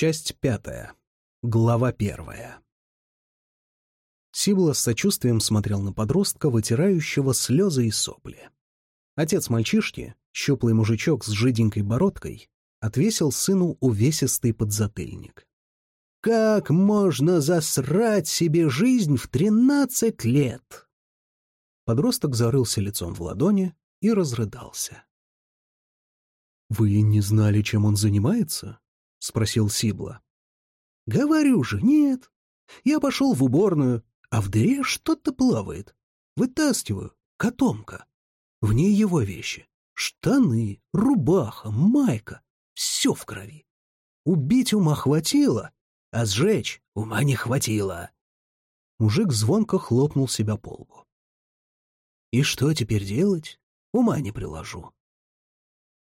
Часть пятая. Глава первая. Сибла с сочувствием смотрел на подростка, вытирающего слезы и сопли. Отец мальчишки, щуплый мужичок с жиденькой бородкой, отвесил сыну увесистый подзатыльник. «Как можно засрать себе жизнь в тринадцать лет?» Подросток зарылся лицом в ладони и разрыдался. «Вы не знали, чем он занимается?» — спросил Сибла. «Говорю же, нет. Я пошел в уборную, а в дыре что-то плавает. Вытаскиваю. Котомка. В ней его вещи. Штаны, рубаха, майка. Все в крови. Убить ума хватило, а сжечь ума не хватило. Мужик звонко хлопнул себя по лбу. И что теперь делать? Ума не приложу.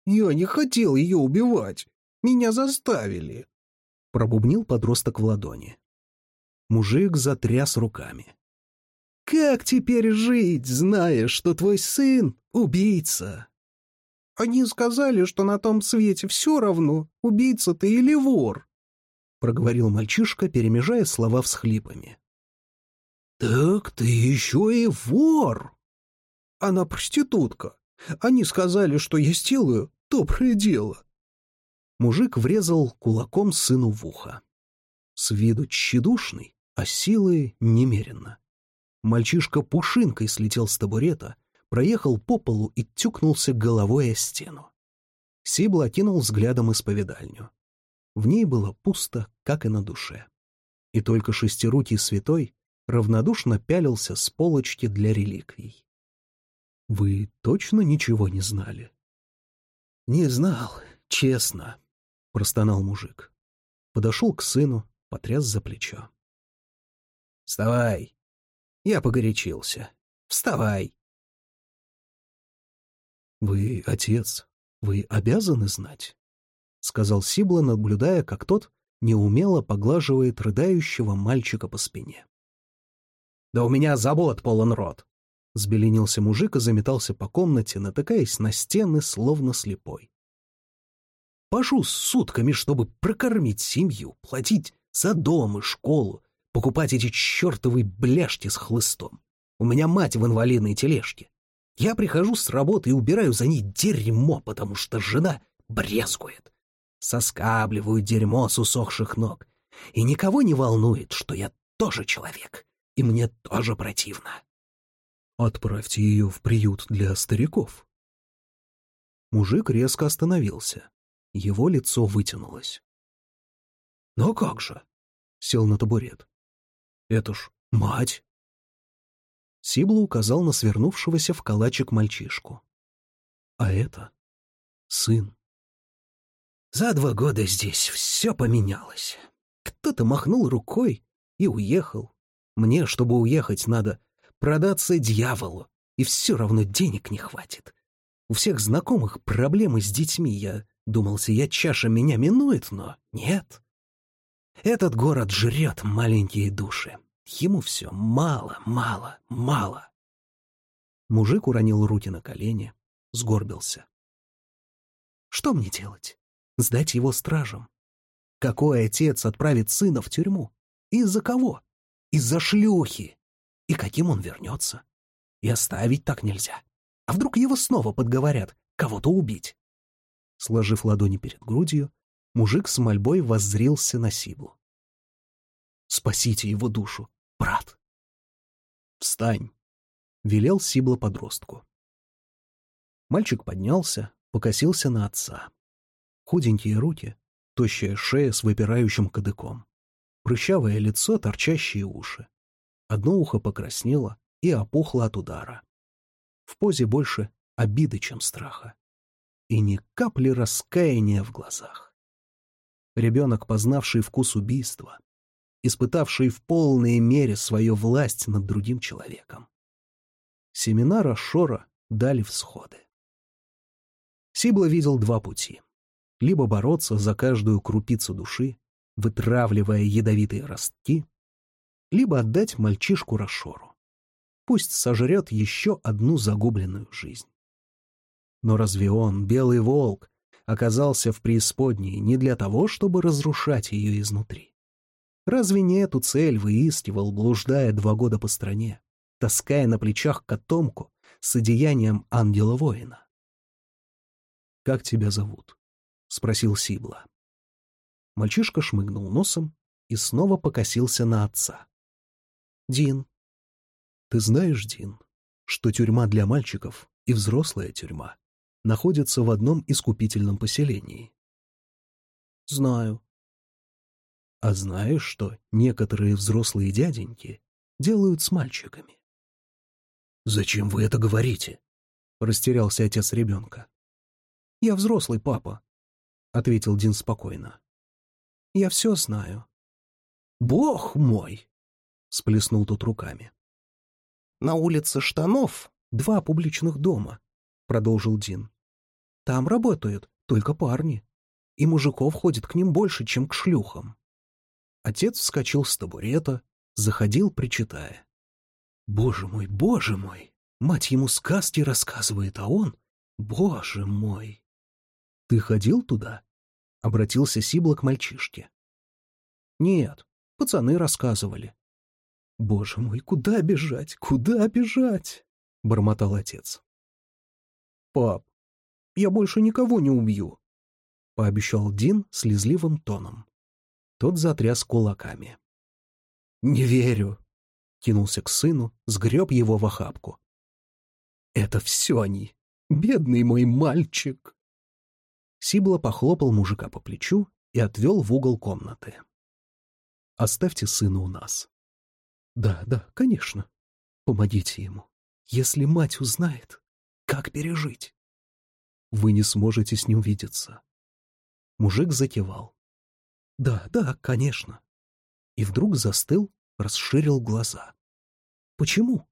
Я не хотел ее убивать. Меня заставили. Пробубнил подросток в ладони. Мужик затряс руками. «Как теперь жить, зная, что твой сын — убийца?» «Они сказали, что на том свете все равно, убийца ты или вор», — проговорил мальчишка, перемежая слова всхлипами. «Так ты еще и вор!» «Она проститутка. Они сказали, что я сделаю доброе дело». Мужик врезал кулаком сыну в ухо. С виду тщедушный, а силы немерено. Мальчишка пушинкой слетел с табурета, проехал по полу и тюкнулся головой о стену. Сибла окинул взглядом исповедальню. В ней было пусто, как и на душе. И только шестирукий святой равнодушно пялился с полочки для реликвий. «Вы точно ничего не знали?» «Не знал, честно», — простонал мужик. Подошел к сыну, потряс за плечо. «Вставай! Я погорячился. Вставай!» «Вы отец, вы обязаны знать», — сказал Сибла, наблюдая, как тот неумело поглаживает рыдающего мальчика по спине. «Да у меня забот полон рот!» — сбеленился мужик и заметался по комнате, натыкаясь на стены, словно слепой. Пожу сутками, чтобы прокормить семью, платить за дом и школу, покупать эти чертовы бляшки с хлыстом. У меня мать в инвалидной тележке. Я прихожу с работы и убираю за ней дерьмо, потому что жена брезгует. Соскабливаю дерьмо с усохших ног. И никого не волнует, что я тоже человек, и мне тоже противно. Отправьте ее в приют для стариков. Мужик резко остановился. Его лицо вытянулось. «Но как же?» — сел на табурет. «Это ж мать!» Сибла указал на свернувшегося в калачик мальчишку. «А это сын». За два года здесь все поменялось. Кто-то махнул рукой и уехал. Мне, чтобы уехать, надо продаться дьяволу, и все равно денег не хватит. У всех знакомых проблемы с детьми, я Думался я, чаша меня минует, но нет. Этот город жрет маленькие души. Ему все мало, мало, мало. Мужик уронил руки на колени, сгорбился. Что мне делать? Сдать его стражам? Какой отец отправит сына в тюрьму? Из-за кого? Из-за шлюхи. И каким он вернется? И оставить так нельзя. А вдруг его снова подговорят кого-то убить? Сложив ладони перед грудью, мужик с мольбой воззрился на Сиблу. «Спасите его душу, брат!» «Встань!» — велел Сибла подростку. Мальчик поднялся, покосился на отца. Худенькие руки, тощая шея с выпирающим кадыком, прыщавое лицо, торчащие уши. Одно ухо покраснело и опухло от удара. В позе больше обиды, чем страха и ни капли раскаяния в глазах. Ребенок, познавший вкус убийства, испытавший в полной мере свою власть над другим человеком. Семена Рашора дали всходы. Сибла видел два пути. Либо бороться за каждую крупицу души, вытравливая ядовитые ростки, либо отдать мальчишку Рашору. Пусть сожрет еще одну загубленную жизнь. Но разве он, белый волк, оказался в преисподней не для того, чтобы разрушать ее изнутри. Разве не эту цель выискивал, блуждая два года по стране, таская на плечах котомку с одеянием ангела-воина? «Как тебя зовут?» — спросил Сибла. Мальчишка шмыгнул носом и снова покосился на отца. «Дин». «Ты знаешь, Дин, что тюрьма для мальчиков и взрослая тюрьма находятся в одном искупительном поселении?» «Знаю». «А знаешь, что некоторые взрослые дяденьки делают с мальчиками?» «Зачем вы это говорите?» — растерялся отец ребенка. «Я взрослый папа», — ответил Дин спокойно. «Я все знаю». «Бог мой!» — сплеснул тут руками. «На улице Штанов два публичных дома», — продолжил Дин. «Там работают только парни, и мужиков ходит к ним больше, чем к шлюхам». Отец вскочил с табурета, заходил, причитая. «Боже мой, боже мой! Мать ему сказки рассказывает, а он... Боже мой!» «Ты ходил туда?» — обратился Сибла к мальчишке. «Нет, пацаны рассказывали». «Боже мой, куда бежать, куда бежать?» — бормотал отец. «Пап, я больше никого не убью», — пообещал Дин слезливым тоном. Тот затряс кулаками. «Не верю», — кинулся к сыну, сгреб его в охапку. «Это все они, бедный мой мальчик!» Сибла похлопал мужика по плечу и отвел в угол комнаты. «Оставьте сына у нас». «Да, да, конечно. Помогите ему. Если мать узнает, как пережить?» «Вы не сможете с ним видеться». Мужик закивал. «Да, да, конечно». И вдруг застыл, расширил глаза. «Почему?»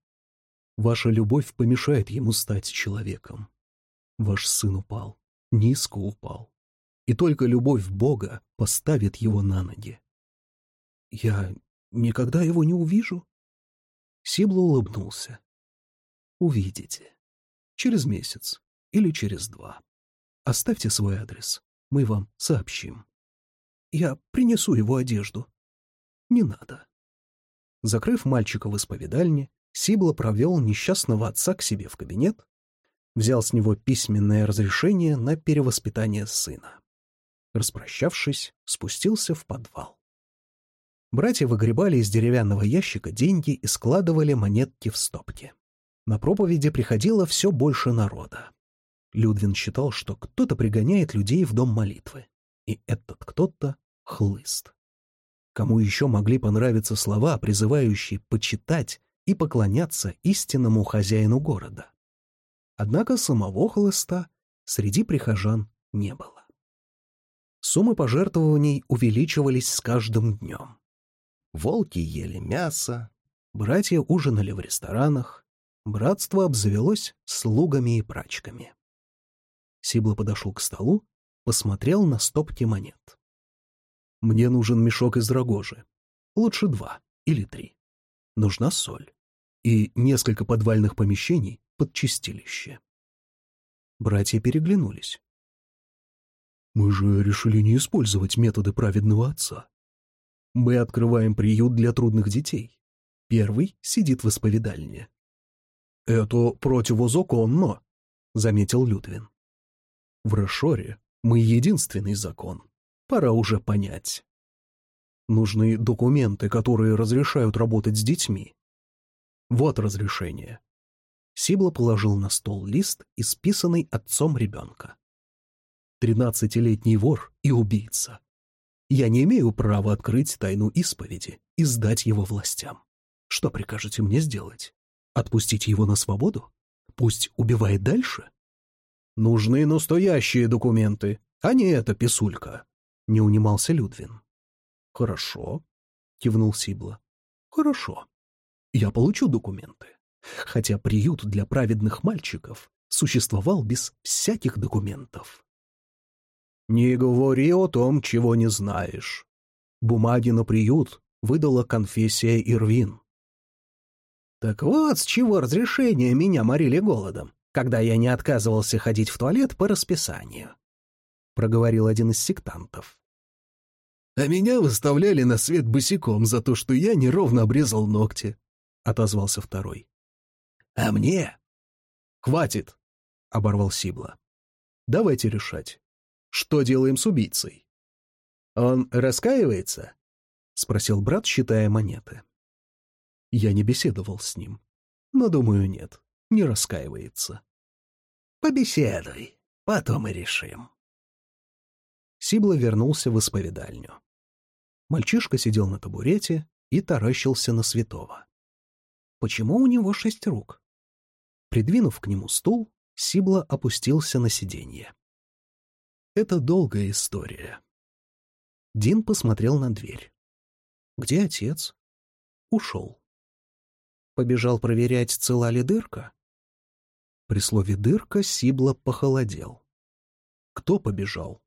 «Ваша любовь помешает ему стать человеком. Ваш сын упал низко упал. И только любовь Бога поставит его на ноги. «Я никогда его не увижу?» Сибло улыбнулся. «Увидите. Через месяц или через два. Оставьте свой адрес, мы вам сообщим. Я принесу его одежду. Не надо». Закрыв мальчика в исповедальне, Сибло провел несчастного отца к себе в кабинет взял с него письменное разрешение на перевоспитание сына. Распрощавшись, спустился в подвал. Братья выгребали из деревянного ящика деньги и складывали монетки в стопки. На проповеди приходило все больше народа. Людвин считал, что кто-то пригоняет людей в дом молитвы, и этот кто-то — хлыст. Кому еще могли понравиться слова, призывающие почитать и поклоняться истинному хозяину города? Однако самого хлыста среди прихожан не было. Суммы пожертвований увеличивались с каждым днем. Волки ели мясо, братья ужинали в ресторанах, братство обзавелось слугами и прачками. Сибло подошел к столу, посмотрел на стопки монет. «Мне нужен мешок из рогожи. Лучше два или три. Нужна соль и несколько подвальных помещений под чистилище. Братья переглянулись. «Мы же решили не использовать методы праведного отца. Мы открываем приют для трудных детей. Первый сидит в исповедальне». «Это противозаконно», — заметил Людвин. «В Рошоре мы единственный закон. Пора уже понять. Нужны документы, которые разрешают работать с детьми. Вот разрешение. Сибла положил на стол лист, исписанный отцом ребенка. «Тринадцатилетний вор и убийца. Я не имею права открыть тайну исповеди и сдать его властям. Что прикажете мне сделать? Отпустить его на свободу? Пусть убивает дальше?» «Нужны настоящие документы, а не эта писулька», — не унимался Людвин. «Хорошо», — кивнул Сибла. «Хорошо. Я получу документы хотя приют для праведных мальчиков существовал без всяких документов. «Не говори о том, чего не знаешь. Бумаги на приют выдала конфессия Ирвин». «Так вот с чего разрешения меня морили голодом, когда я не отказывался ходить в туалет по расписанию». проговорил один из сектантов. «А меня выставляли на свет босиком за то, что я неровно обрезал ногти», — отозвался второй. «А мне?» «Хватит», — оборвал Сибла. «Давайте решать. Что делаем с убийцей?» «Он раскаивается?» — спросил брат, считая монеты. Я не беседовал с ним, но, думаю, нет, не раскаивается. «Побеседуй, потом и решим». Сибла вернулся в исповедальню. Мальчишка сидел на табурете и таращился на святого. Почему у него шесть рук? Придвинув к нему стул, Сибла опустился на сиденье. Это долгая история. Дин посмотрел на дверь. Где отец? Ушел. Побежал проверять, цела ли дырка? При слове «дырка» Сибла похолодел. Кто побежал?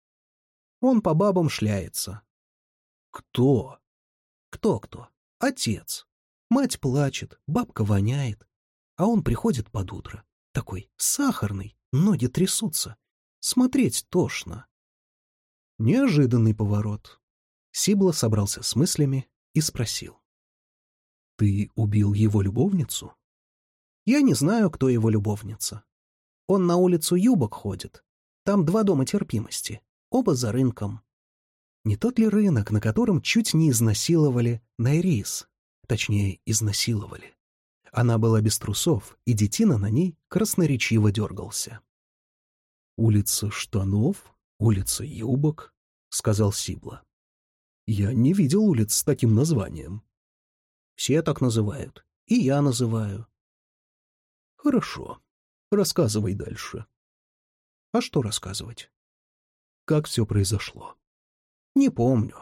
Он по бабам шляется. Кто? Кто-кто? Отец. Мать плачет, бабка воняет. А он приходит под утро. Такой сахарный, ноги трясутся. Смотреть тошно. Неожиданный поворот. Сибла собрался с мыслями и спросил. «Ты убил его любовницу?» «Я не знаю, кто его любовница. Он на улицу Юбок ходит. Там два дома терпимости. Оба за рынком. Не тот ли рынок, на котором чуть не изнасиловали Найрис? Точнее, изнасиловали. Она была без трусов, и детина на ней красноречиво дергался. «Улица штанов? Улица юбок?» — сказал Сибла. «Я не видел улиц с таким названием». «Все так называют. И я называю». «Хорошо. Рассказывай дальше». «А что рассказывать?» как все произошло. Не помню.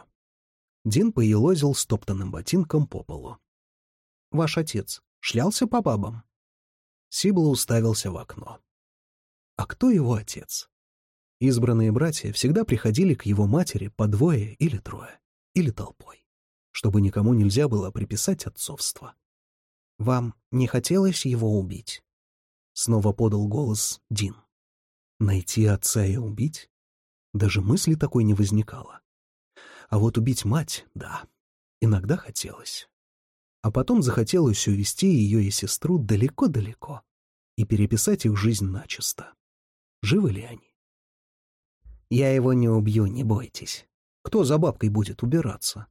Дин поелозил стоптанным ботинком по полу. Ваш отец шлялся по бабам? Сибла уставился в окно. А кто его отец? Избранные братья всегда приходили к его матери по двое или трое, или толпой, чтобы никому нельзя было приписать отцовство. «Вам не хотелось его убить?» Снова подал голос Дин. «Найти отца и убить? Даже мысли такой не возникало. А вот убить мать — да, иногда хотелось. А потом захотелось увести ее и сестру далеко-далеко и переписать их жизнь начисто. Живы ли они? «Я его не убью, не бойтесь. Кто за бабкой будет убираться?»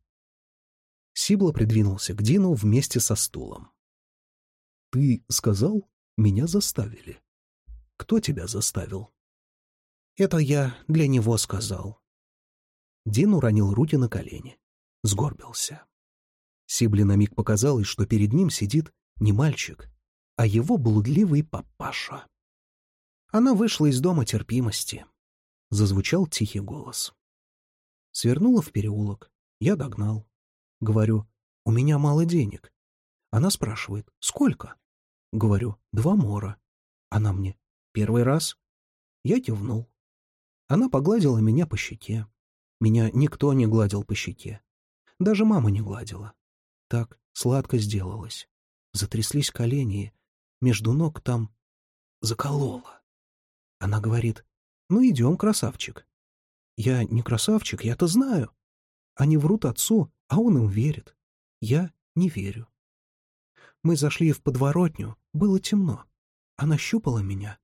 Сибла придвинулся к Дину вместе со стулом. «Ты сказал, меня заставили. Кто тебя заставил?» Это я для него сказал. Дин уронил руки на колени. Сгорбился. Сибли на миг показалось, что перед ним сидит не мальчик, а его блудливый папаша. Она вышла из дома терпимости. Зазвучал тихий голос. Свернула в переулок. Я догнал. Говорю, у меня мало денег. Она спрашивает, сколько? Говорю, два мора. Она мне, первый раз? Я кивнул. Она погладила меня по щеке. Меня никто не гладил по щеке. Даже мама не гладила. Так сладко сделалось. Затряслись колени, между ног там заколола. Она говорит, ну идем, красавчик. Я не красавчик, я-то знаю. Они врут отцу, а он им верит. Я не верю. Мы зашли в подворотню, было темно. Она щупала меня,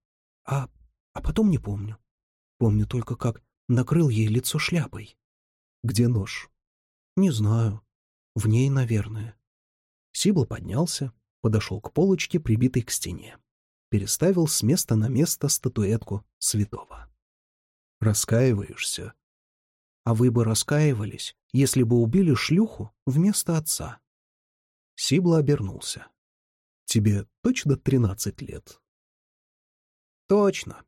а, а потом не помню. Помню только, как накрыл ей лицо шляпой. Где нож? Не знаю. В ней, наверное. Сибл поднялся, подошел к полочке, прибитой к стене. Переставил с места на место статуэтку святого. Раскаиваешься? А вы бы раскаивались, если бы убили шлюху вместо отца. Сибла обернулся. Тебе точно тринадцать лет? Точно.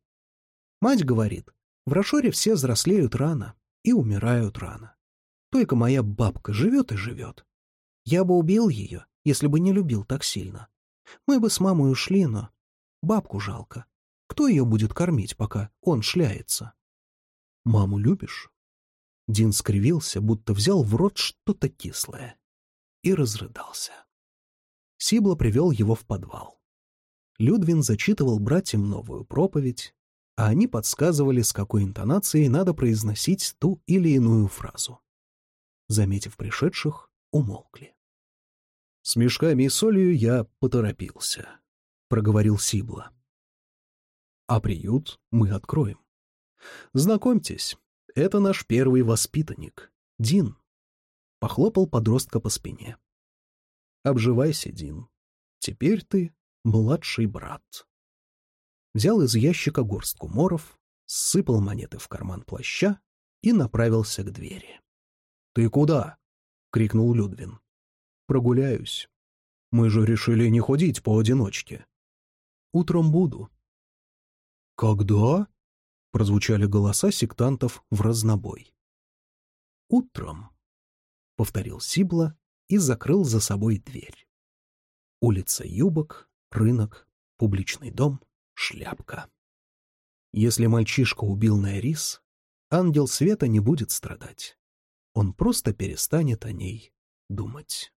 Мать говорит, в Рошоре все взрослеют рано и умирают рано. Только моя бабка живет и живет. Я бы убил ее, если бы не любил так сильно. Мы бы с мамой ушли, но бабку жалко. Кто ее будет кормить, пока он шляется? Маму любишь? Дин скривился, будто взял в рот что-то кислое. И разрыдался. Сибла привел его в подвал. Людвин зачитывал братьям новую проповедь, а они подсказывали, с какой интонацией надо произносить ту или иную фразу. Заметив пришедших, умолкли. «С мешками и солью я поторопился», — проговорил Сибла. «А приют мы откроем. Знакомьтесь, это наш первый воспитанник, Дин», — похлопал подростка по спине. «Обживайся, Дин. Теперь ты младший брат». Взял из ящика горстку моров, сыпал монеты в карман плаща и направился к двери. «Ты куда?» — крикнул Людвин. «Прогуляюсь. Мы же решили не ходить поодиночке. Утром буду». «Когда?» — прозвучали голоса сектантов в разнобой. «Утром», — повторил Сибла и закрыл за собой дверь. Улица Юбок, рынок, публичный дом, шляпка. Если мальчишка убил Найрис, ангел света не будет страдать он просто перестанет о ней думать.